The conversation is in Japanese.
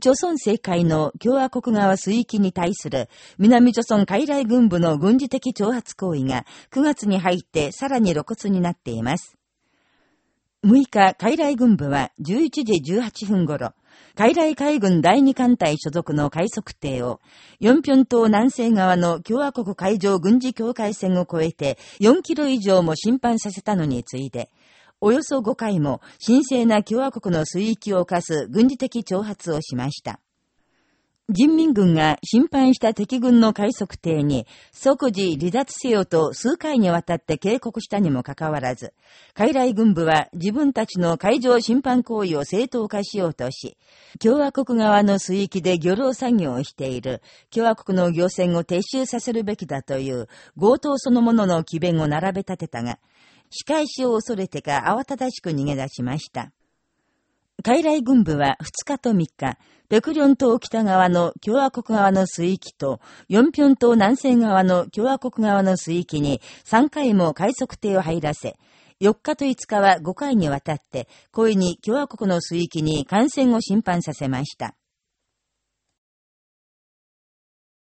朝鮮政界の共和国側水域に対する南朝鮮海来軍部の軍事的挑発行為が9月に入ってさらに露骨になっています。6日、海来軍部は11時18分頃、海来海軍第二艦隊所属の海測艇を、ヨンピョン島南西側の共和国海上軍事境界線を越えて4キロ以上も侵犯させたのに次いで、およそ5回も神聖な共和国の水域を犯す軍事的挑発をしました。人民軍が侵犯した敵軍の海測艇に即時離脱せよと数回にわたって警告したにもかかわらず、海来軍部は自分たちの海上侵犯行為を正当化しようとし、共和国側の水域で漁労作業をしている共和国の漁船を撤収させるべきだという強盗そのものの奇弁を並べ立てたが、仕返しを恐れてか慌ただしく逃げ出しました。海来軍部は2日と3日、ペクリョン島北側の共和国側の水域と、ヨンピョン島南西側の共和国側の水域に3回も快速艇を入らせ、4日と5日は5回にわたって、故意に共和国の水域に感染を侵犯させました。